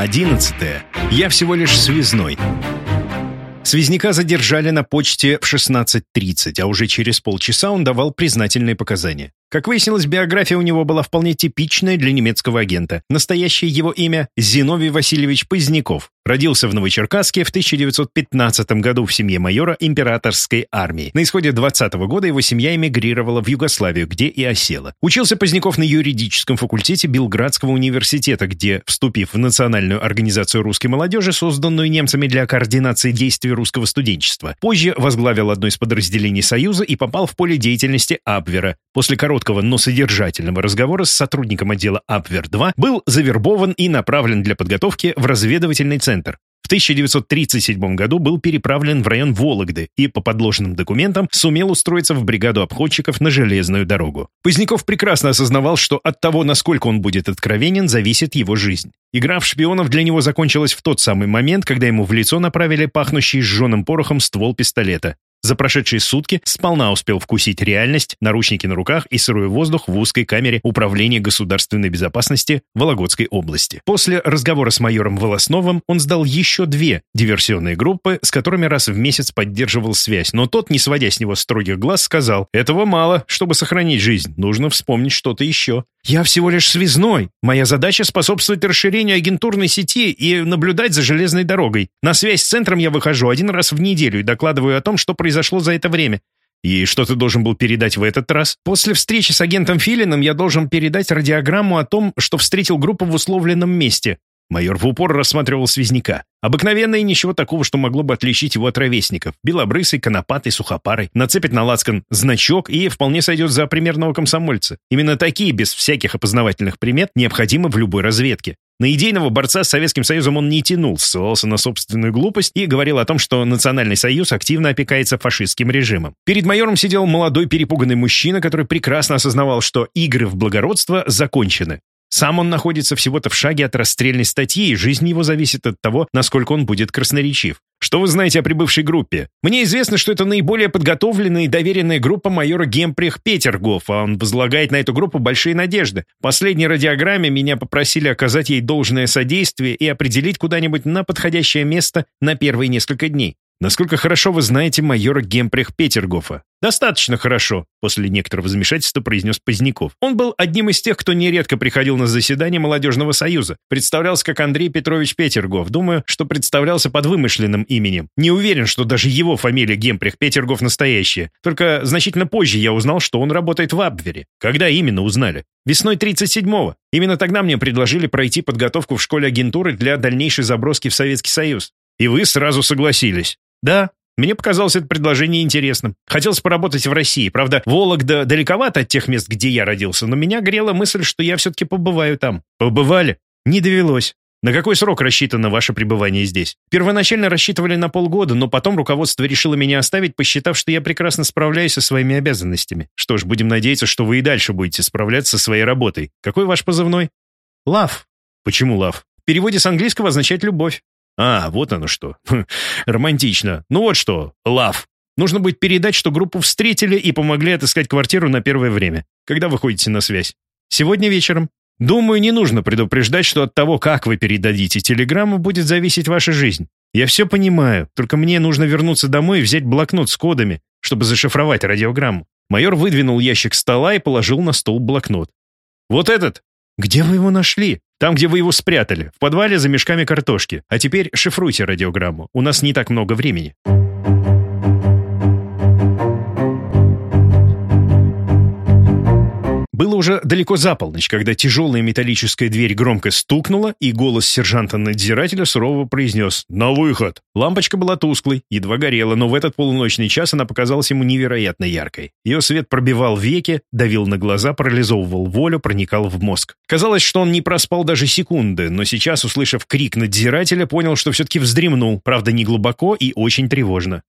Глава 11. Я всего лишь связной. Связняка задержали на почте в 16.30, а уже через полчаса он давал признательные показания. Как выяснилось, биография у него была вполне типичная для немецкого агента. Настоящее его имя – Зиновий Васильевич Поздняков. Родился в Новочеркасске в 1915 году в семье майора императорской армии. На исходе 20 -го года его семья эмигрировала в Югославию, где и осела. Учился Поздняков на юридическом факультете Белградского университета, где, вступив в Национальную организацию русской молодежи, созданную немцами для координации действий русского студенчества, позже возглавил одно из подразделений Союза и попал в поле деятельности Абвера. После короткого но содержательного разговора с сотрудником отдела Абвер-2 был завербован и направлен для подготовки в разведывательный центр. В 1937 году был переправлен в район Вологды и по подложенным документам сумел устроиться в бригаду обходчиков на железную дорогу. Поздняков прекрасно осознавал, что от того, насколько он будет откровенен, зависит его жизнь. Игра в шпионов для него закончилась в тот самый момент, когда ему в лицо направили пахнущий сжженным порохом ствол пистолета. За прошедшие сутки сполна успел вкусить реальность, наручники на руках и сырой воздух в узкой камере Управления государственной безопасности Вологодской области. После разговора с майором Волосновым он сдал еще две диверсионные группы, с которыми раз в месяц поддерживал связь, но тот, не сводя с него строгих глаз, сказал, «Этого мало, чтобы сохранить жизнь, нужно вспомнить что-то еще». «Я всего лишь связной. Моя задача способствовать расширению агентурной сети и наблюдать за железной дорогой. На связь с центром я выхожу один раз в неделю и докладываю о том, что произошло за это время. И что ты должен был передать в этот раз? После встречи с агентом Филином я должен передать радиограмму о том, что встретил группу в условленном месте. Майор в упор рассматривал связняка. Обыкновенно и ничего такого, что могло бы отличить его от ровесников. Белобрысый, конопатый, сухопарый. Нацепит на лацкан значок и вполне сойдет за примерного комсомольца. Именно такие, без всяких опознавательных примет, необходимы в любой разведке. На идейного борца с Советским Союзом он не тянул, ссылался на собственную глупость и говорил о том, что Национальный Союз активно опекается фашистским режимом. Перед майором сидел молодой перепуганный мужчина, который прекрасно осознавал, что игры в благородство закончены. Сам он находится всего-то в шаге от расстрельной статьи, и жизнь его зависит от того, насколько он будет красноречив. Что вы знаете о прибывшей группе? Мне известно, что это наиболее подготовленная и доверенная группа майора Гемприх Петергоф, а он возлагает на эту группу большие надежды. В последней радиограмме меня попросили оказать ей должное содействие и определить куда-нибудь на подходящее место на первые несколько дней. Насколько хорошо вы знаете майора Гемприх Петергофа? Достаточно хорошо, после некоторого замешательства произнес Поздняков. Он был одним из тех, кто нередко приходил на заседание Молодежного союза. Представлялся как Андрей Петрович Петергоф. Думаю, что представлялся под вымышленным именем. Не уверен, что даже его фамилия Гемприх Петергоф настоящая. Только значительно позже я узнал, что он работает в Абвере. Когда именно узнали? Весной 37-го. Именно тогда мне предложили пройти подготовку в школе агентуры для дальнейшей заброски в Советский Союз. И вы сразу согласились. Да, мне показалось это предложение интересным. Хотелось поработать в России. Правда, Вологда далековато от тех мест, где я родился, но меня грела мысль, что я все-таки побываю там. Побывали? Не довелось. На какой срок рассчитано ваше пребывание здесь? Первоначально рассчитывали на полгода, но потом руководство решило меня оставить, посчитав, что я прекрасно справляюсь со своими обязанностями. Что ж, будем надеяться, что вы и дальше будете справляться со своей работой. Какой ваш позывной? Лав. Почему лав? В переводе с английского означает «любовь». А, вот оно что. Хм, романтично. Ну вот что, лав. Нужно будет передать, что группу встретили и помогли отыскать квартиру на первое время. Когда вы ходите на связь? Сегодня вечером. Думаю, не нужно предупреждать, что от того, как вы передадите телеграмму, будет зависеть ваша жизнь. Я все понимаю, только мне нужно вернуться домой и взять блокнот с кодами, чтобы зашифровать радиограмму. Майор выдвинул ящик стола и положил на стол блокнот. «Вот этот? Где вы его нашли?» Там, где вы его спрятали, в подвале за мешками картошки. А теперь шифруйте радиограмму. У нас не так много времени. Было уже далеко за полночь, когда тяжелая металлическая дверь громко стукнула, и голос сержанта-надзирателя сурово произнес «На выход!». Лампочка была тусклой, едва горела, но в этот полуночный час она показалась ему невероятно яркой. Ее свет пробивал веки, давил на глаза, парализовывал волю, проникал в мозг. Казалось, что он не проспал даже секунды, но сейчас, услышав крик надзирателя, понял, что все-таки вздремнул, правда, не глубоко и очень тревожно.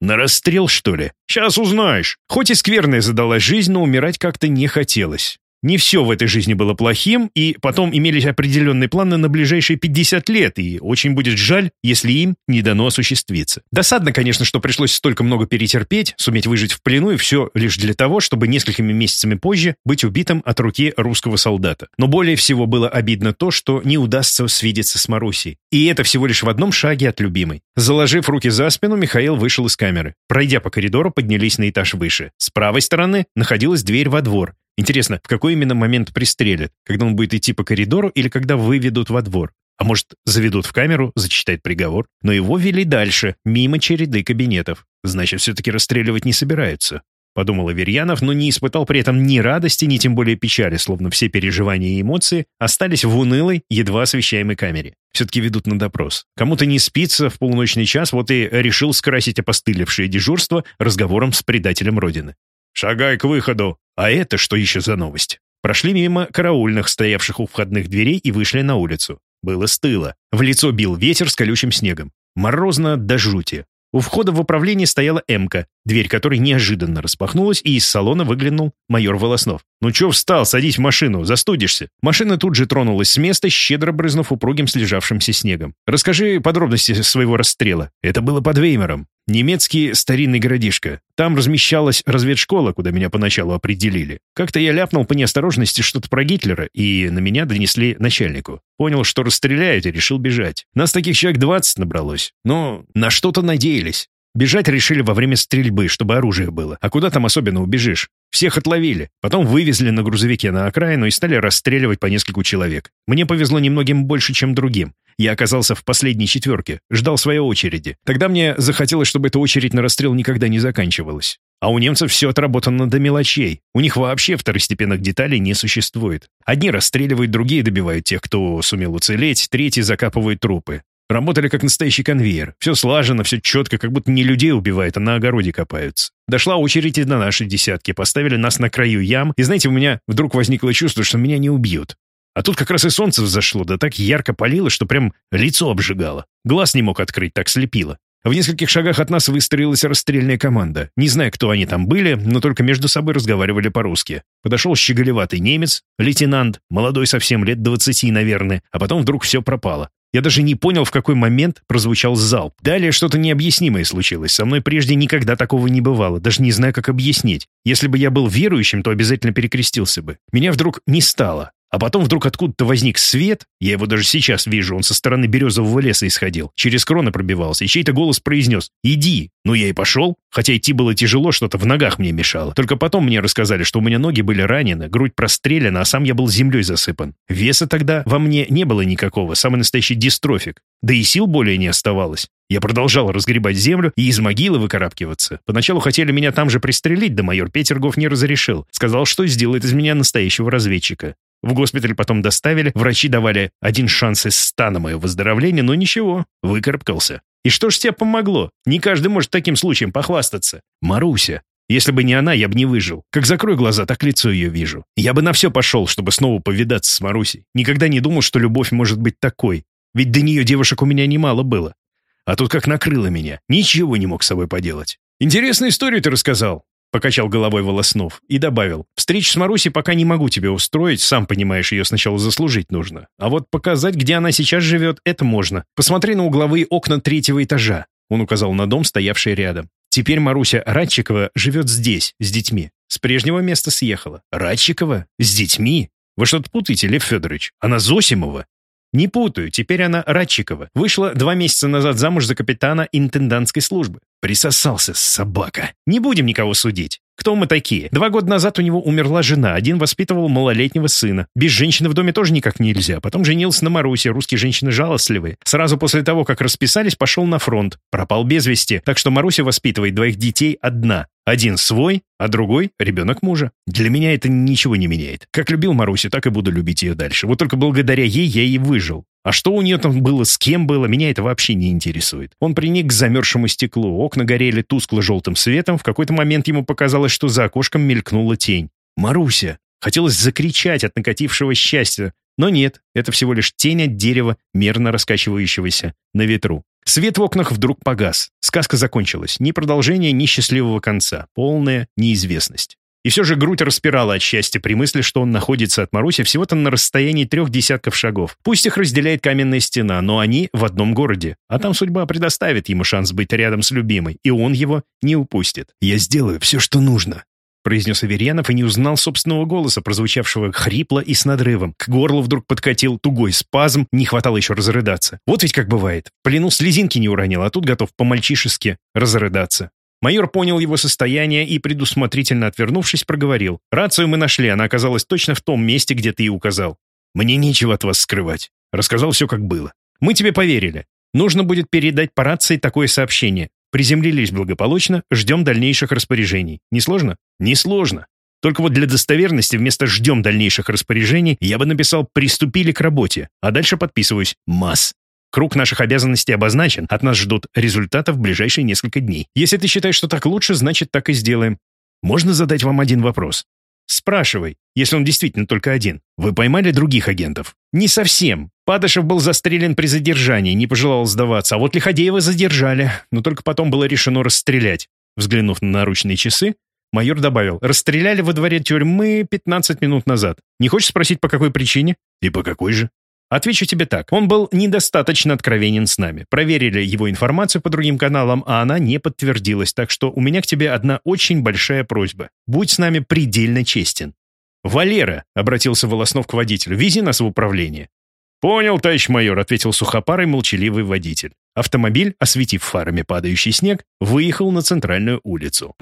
На расстрел, что ли? Сейчас узнаешь. Хоть и скверная задалась жизнь, но умирать как-то не хотелось. Не все в этой жизни было плохим, и потом имелись определенные планы на ближайшие 50 лет, и очень будет жаль, если им не дано осуществиться. Досадно, конечно, что пришлось столько много перетерпеть, суметь выжить в плену, и все лишь для того, чтобы несколькими месяцами позже быть убитым от руки русского солдата. Но более всего было обидно то, что не удастся свидеться с Марусей. И это всего лишь в одном шаге от любимой. Заложив руки за спину, Михаил вышел из камеры. Пройдя по коридору, поднялись на этаж выше. С правой стороны находилась дверь во двор, Интересно, в какой именно момент пристрелят? Когда он будет идти по коридору или когда выведут во двор? А может, заведут в камеру, зачитать приговор? Но его вели дальше, мимо череды кабинетов. Значит, все-таки расстреливать не собираются. Подумал Аверьянов, но не испытал при этом ни радости, ни тем более печали, словно все переживания и эмоции остались в унылой, едва освещаемой камере. Все-таки ведут на допрос. Кому-то не спится в полуночный час, вот и решил скрасить опостылевшее дежурство разговором с предателем Родины. «Шагай к выходу!» А это что еще за новость? Прошли мимо караульных, стоявших у входных дверей, и вышли на улицу. Было стыло. В лицо бил ветер с колючим снегом. Морозно до жути. У входа в управление стояла «Эмка», дверь которой неожиданно распахнулась, и из салона выглянул майор Волоснов. «Ну чё встал? Садись в машину, застудишься». Машина тут же тронулась с места, щедро брызнув упругим слежавшимся снегом. «Расскажи подробности своего расстрела. Это было под Веймером. Немецкий старинный городишко. Там размещалась разведшкола, куда меня поначалу определили. Как-то я ляпнул по неосторожности что-то про Гитлера, и на меня донесли начальнику. Понял, что расстреляют, и решил бежать. Нас таких человек 20 набралось. Но на что-то надеялись. Бежать решили во время стрельбы, чтобы оружие было. А куда там особенно убежишь? Всех отловили. Потом вывезли на грузовике на окраину и стали расстреливать по нескольку человек. Мне повезло немногим больше, чем другим. Я оказался в последней четверке, ждал своей очереди. Тогда мне захотелось, чтобы эта очередь на расстрел никогда не заканчивалась. А у немцев все отработано до мелочей. У них вообще второстепенных деталей не существует. Одни расстреливают, другие добивают тех, кто сумел уцелеть, третьи закапывают трупы. Работали как настоящий конвейер. Все слажено, все четко, как будто не людей убивают, а на огороде копаются. Дошла очередь и на наши десятки. Поставили нас на краю ям. И знаете, у меня вдруг возникло чувство, что меня не убьют. А тут как раз и солнце взошло, да так ярко палило, что прям лицо обжигало. Глаз не мог открыть, так слепило. В нескольких шагах от нас выстроилась расстрельная команда. Не знаю, кто они там были, но только между собой разговаривали по-русски. Подошел щеголеватый немец, лейтенант, молодой совсем, лет двадцати, наверное, а потом вдруг все пропало. Я даже не понял, в какой момент прозвучал залп. Далее что-то необъяснимое случилось. Со мной прежде никогда такого не бывало. Даже не знаю, как объяснить. Если бы я был верующим, то обязательно перекрестился бы. Меня вдруг не стало. А потом вдруг откуда-то возник свет, я его даже сейчас вижу, он со стороны березового леса исходил, через кроны пробивался, и чей-то голос произнес «Иди». Ну, я и пошел, хотя идти было тяжело, что-то в ногах мне мешало. Только потом мне рассказали, что у меня ноги были ранены, грудь прострелена, а сам я был землей засыпан. Веса тогда во мне не было никакого, самый настоящий дистрофик. Да и сил более не оставалось. Я продолжал разгребать землю и из могилы выкарабкиваться. Поначалу хотели меня там же пристрелить, да майор Петергоф не разрешил. Сказал, что сделает из меня настоящего разведчика. В госпиталь потом доставили, врачи давали один шанс из ста на мое выздоровление, но ничего, выкарабкался. И что ж тебе помогло? Не каждый может таким случаем похвастаться. Маруся. Если бы не она, я бы не выжил. Как закрою глаза, так лицо ее вижу. Я бы на все пошел, чтобы снова повидаться с Марусей. Никогда не думал, что любовь может быть такой. Ведь до нее девушек у меня немало было. А тут как накрыло меня. Ничего не мог с собой поделать. Интересную историю ты рассказал. Покачал головой Волоснов и добавил. «Встречу с Марусей пока не могу тебе устроить, сам понимаешь, ее сначала заслужить нужно. А вот показать, где она сейчас живет, это можно. Посмотри на угловые окна третьего этажа». Он указал на дом, стоявший рядом. «Теперь Маруся Радчикова живет здесь, с детьми. С прежнего места съехала. Радчикова? С детьми? Вы что-то путаете, Лев Федорович? Она Зосимова. Не путаю, теперь она Радчикова. Вышла два месяца назад замуж за капитана интендантской службы. Присосался, собака. Не будем никого судить. Кто мы такие? Два года назад у него умерла жена, один воспитывал малолетнего сына. Без женщины в доме тоже никак нельзя. Потом женился на Марусе, русские женщины жалостливые. Сразу после того, как расписались, пошел на фронт. Пропал без вести, так что Маруся воспитывает двоих детей одна. Один свой, а другой — ребенок мужа. Для меня это ничего не меняет. Как любил Марусю, так и буду любить ее дальше. Вот только благодаря ей я и выжил. А что у нее там было, с кем было, меня это вообще не интересует. Он приник к замерзшему стеклу, окна горели тускло-желтым светом, в какой-то момент ему показалось, что за окошком мелькнула тень. «Маруся!» Хотелось закричать от накатившего счастья, но нет, это всего лишь тень от дерева, мерно раскачивающегося на ветру. Свет в окнах вдруг погас. Сказка закончилась. Ни продолжения, ни счастливого конца. Полная неизвестность. И все же грудь распирала от счастья при мысли, что он находится от Маруси всего-то на расстоянии трех десятков шагов. Пусть их разделяет каменная стена, но они в одном городе. А там судьба предоставит ему шанс быть рядом с любимой, и он его не упустит. «Я сделаю все, что нужно», произнес Аверьянов и не узнал собственного голоса, прозвучавшего хрипло и с надрывом. К горлу вдруг подкатил тугой спазм, не хватало еще разрыдаться. Вот ведь как бывает. В плену слезинки не уронил, а тут готов по-мальчишески разрыдаться. Майор понял его состояние и, предусмотрительно отвернувшись, проговорил. «Рацию мы нашли, она оказалась точно в том месте, где ты и указал. Мне нечего от вас скрывать. Рассказал все, как было. Мы тебе поверили. Нужно будет передать по рации такое сообщение. Приземлились благополучно, ждем дальнейших распоряжений. Не сложно? Не сложно. Только вот для достоверности вместо «ждем дальнейших распоряжений» я бы написал «приступили к работе», а дальше подписываюсь «МАС». Круг наших обязанностей обозначен, от нас ждут результатов в ближайшие несколько дней. Если ты считаешь, что так лучше, значит, так и сделаем. Можно задать вам один вопрос? Спрашивай, если он действительно только один. Вы поймали других агентов? Не совсем. Падышев был застрелен при задержании, не пожелал сдаваться, а вот Лиходеева задержали, но только потом было решено расстрелять. Взглянув на наручные часы, майор добавил, расстреляли во дворе тюрьмы 15 минут назад. Не хочешь спросить, по какой причине? И по какой же? Отвечу тебе так. Он был недостаточно откровенен с нами. Проверили его информацию по другим каналам, а она не подтвердилась. Так что у меня к тебе одна очень большая просьба. Будь с нами предельно честен. «Валера», — обратился Волоснов к водителю, — «вези нас в управление». «Понял, товарищ майор», — ответил сухопарый молчаливый водитель. Автомобиль, осветив фарами падающий снег, выехал на центральную улицу.